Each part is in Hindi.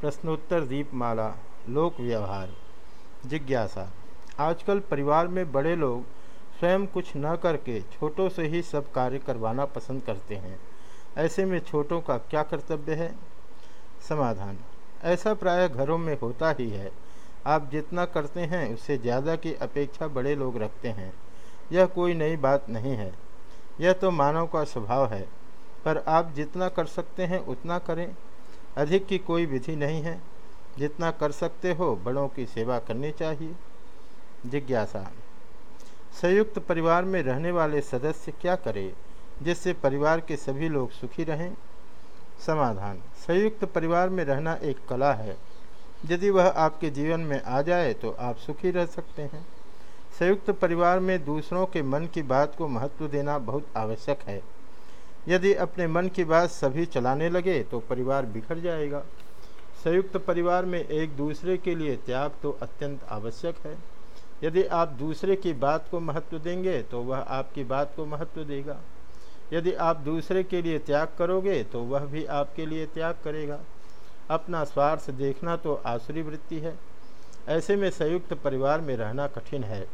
प्रश्नोत्तर दीपमाला लोक व्यवहार जिज्ञासा। आजकल परिवार में बड़े लोग स्वयं कुछ न करके छोटों से ही सब कार्य करवाना पसंद करते हैं। ऐसे में छोटों का क्या कर्तव्य है? समाधान। ऐसा प्राय घरों में होता ही है। आप जितना करते हैं, उससे ज़्यादा की अपेक्षा बड़े लोग रखते हैं। यह कोई नई बात नहीं है। यह तो मानव का स्वभाव है। पर आप जितना कर सकते हैं, उतना करें। अधिक की कोई विधि नहीं है। जितना कर सकते हो, बड़ों की सेवा करनी चाहिए। जिज्ञासा। संयुक्त परिवार में रहने वाले सदस्य क्या करें, जिससे परिवार के सभी लोग सुखी रहें? समाधान। संयुक्त परिवार में रहना एक कला है। यदि वह आपके जीवन में आ जाए तो आप सुखी रह सकते हैं। संयुक्त परिवार में दूसरों के मन की बात को महत्व देना बहुत आवश्यक है। यदि अपने मन की बात सभी चलाने लगे तो परिवार बिखर जाएगा। संयुक्त परिवार में एक दूसरे के लिए त्याग तो अत्यंत आवश्यक है। यदि आप दूसरे की बात को महत्व देंगे तो वह आपकी बात को महत्व देगा। यदि आप दूसरे के लिए त्याग करोगे तो वह भी आपके लिए त्याग करेगा। अपना स्वार्थ देखना तो आसुरी वृत्ति है। ऐसे में संयुक्त परिवार में रहना कठिन है।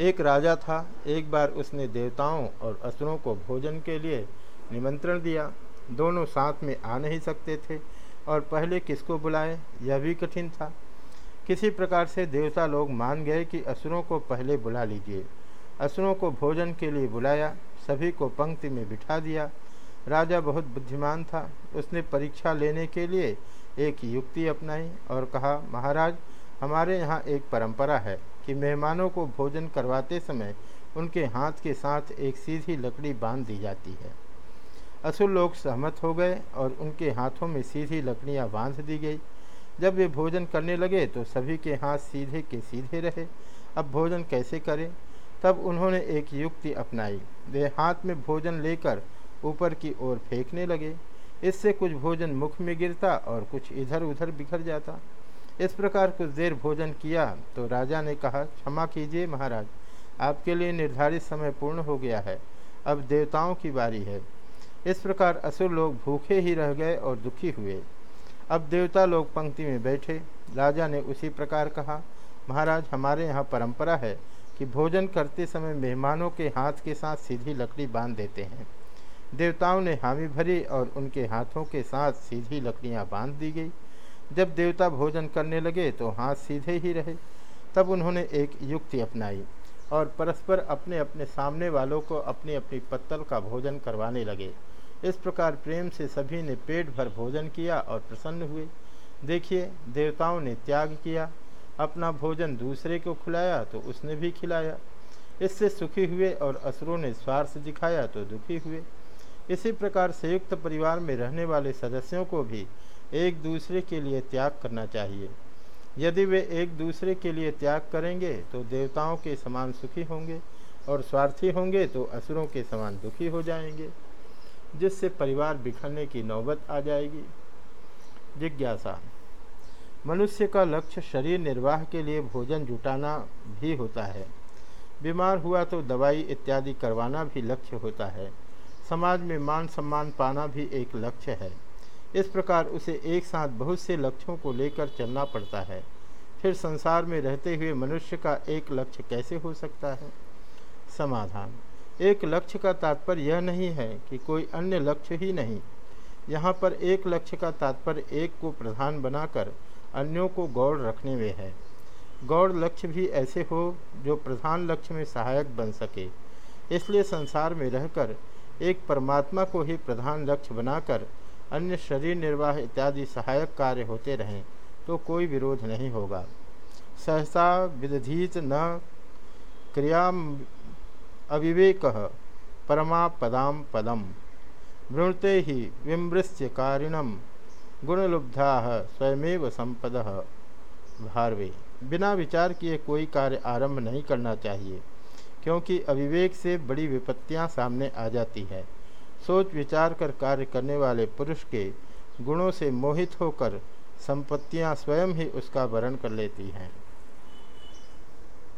एक राजा था, एक बार उसने देवताओं और असुरों को भोजन के लिए निमंत्रण दिया। दोनों साथ में आ नहीं सकते थे और पहले किसको बुलाए, यह भी कठिन था। किसी प्रकार से देवता लोग मान गए कि असुरों को पहले बुला लीजिए। असुरों को भोजन के लिए बुलाया, सभी को पंक्ति में बिठा दिया। राजा बहुत बुद्धिमान था, उसने परीक्षा लेने के लिए एक युक्ति अपनाई और कहा, महाराज हमारे यहाँ एक परंपरा है कि मेहमानों को भोजन करवाते समय उनके हाथ के साथ एक सीधी लकड़ी बाँध दी जाती है। असुर लोग सहमत हो गए और उनके हाथों में सीधी लकड़ियाँ बाँध दी गई। जब वे भोजन करने लगे तो सभी के हाथ सीधे के सीधे रहे। अब भोजन कैसे करें? तब उन्होंने एक युक्ति अपनाई। वे हाथ में भोजन लेकर ऊपर की ओर फेंकने लगे। इससे कुछ भोजन मुख में गिरता और कुछ इधर उधर बिखर जाता। इस प्रकार कुछ देर भोजन किया तो राजा ने कहा, क्षमा कीजिए महाराज, आपके लिए निर्धारित समय पूर्ण हो गया है, अब देवताओं की बारी है। इस प्रकार असुर लोग भूखे ही रह गए और दुखी हुए। अब देवता लोग पंक्ति में बैठे। राजा ने उसी प्रकार कहा, महाराज, हमारे यहाँ परंपरा है कि भोजन करते समय मेहमानों के हाथ के साथ सीधी लकड़ी बाँध देते हैं। देवताओं ने हामी भरी और उनके हाथों के साथ सीधी लकड़ियाँ बाँध दी गई। जब देवता भोजन करने लगे तो हाथ सीधे ही रहे। तब उन्होंने एक युक्ति अपनाई और परस्पर अपने अपने सामने वालों को अपनी अपनी पत्तल का भोजन करवाने लगे। इस प्रकार प्रेम से सभी ने पेट भर भोजन किया और प्रसन्न हुए। देखिए, देवताओं ने त्याग किया। अपना भोजन दूसरे को खिलाया तो उसने भी खिलाया। इससे सुखी हुए और असुरों ने स्वार्थ दिखाया तो दुखी हुए। इसी प्रकार संयुक्त परिवार में रहने वाले सदस्यों को भी एक दूसरे के लिए त्याग करना चाहिए। यदि वे एक दूसरे के लिए त्याग करेंगे तो देवताओं के समान सुखी होंगे और स्वार्थी होंगे तो असुरों के समान दुखी हो जाएँगे, जिससे परिवार बिखरने की नौबत आ जाएगी। जिज्ञासा। मनुष्य का लक्ष्य शरीर निर्वाह के लिए भोजन जुटाना भी होता है। बीमार हुआ तो दवाई इत्यादि करवाना भी लक्ष्य होता है। समाज में मान सम्मान पाना भी एक लक्ष्य है। इस प्रकार उसे एक साथ बहुत से लक्ष्यों को लेकर चलना पड़ता है। फिर संसार में रहते हुए मनुष्य का एक लक्ष्य कैसे हो सकता है? समाधान। एक लक्ष्य का तात्पर्य यह नहीं है कि कोई अन्य लक्ष्य ही नहीं। यहाँ पर एक लक्ष्य का तात्पर्य एक को प्रधान बनाकर अन्यों को गौड़ रखने में है। गौड़ लक्ष्य भी ऐसे हो जो प्रधान लक्ष्य में सहायक बन सके। इसलिए संसार में रहकर एक परमात्मा को ही प्रधान लक्ष्य बनाकर अन्य शरीर निर्वाह इत्यादि सहायक कार्य होते रहें तो कोई विरोध नहीं होगा। सहसा विदधीत न क्रिया अविवेक परमा पदाम पदम वृणते ही विमृश्य कारिणम गुणलुब्धा स्वयमेव संपद। भारवे, बिना विचार किए कोई कार्य आरंभ नहीं करना चाहिए, क्योंकि अविवेक से बड़ी विपत्तियाँ सामने आ जाती है। सोच विचार कर कार्य करने वाले पुरुष के गुणों से मोहित होकर संपत्तियाँ स्वयं ही उसका वरण कर लेती हैं।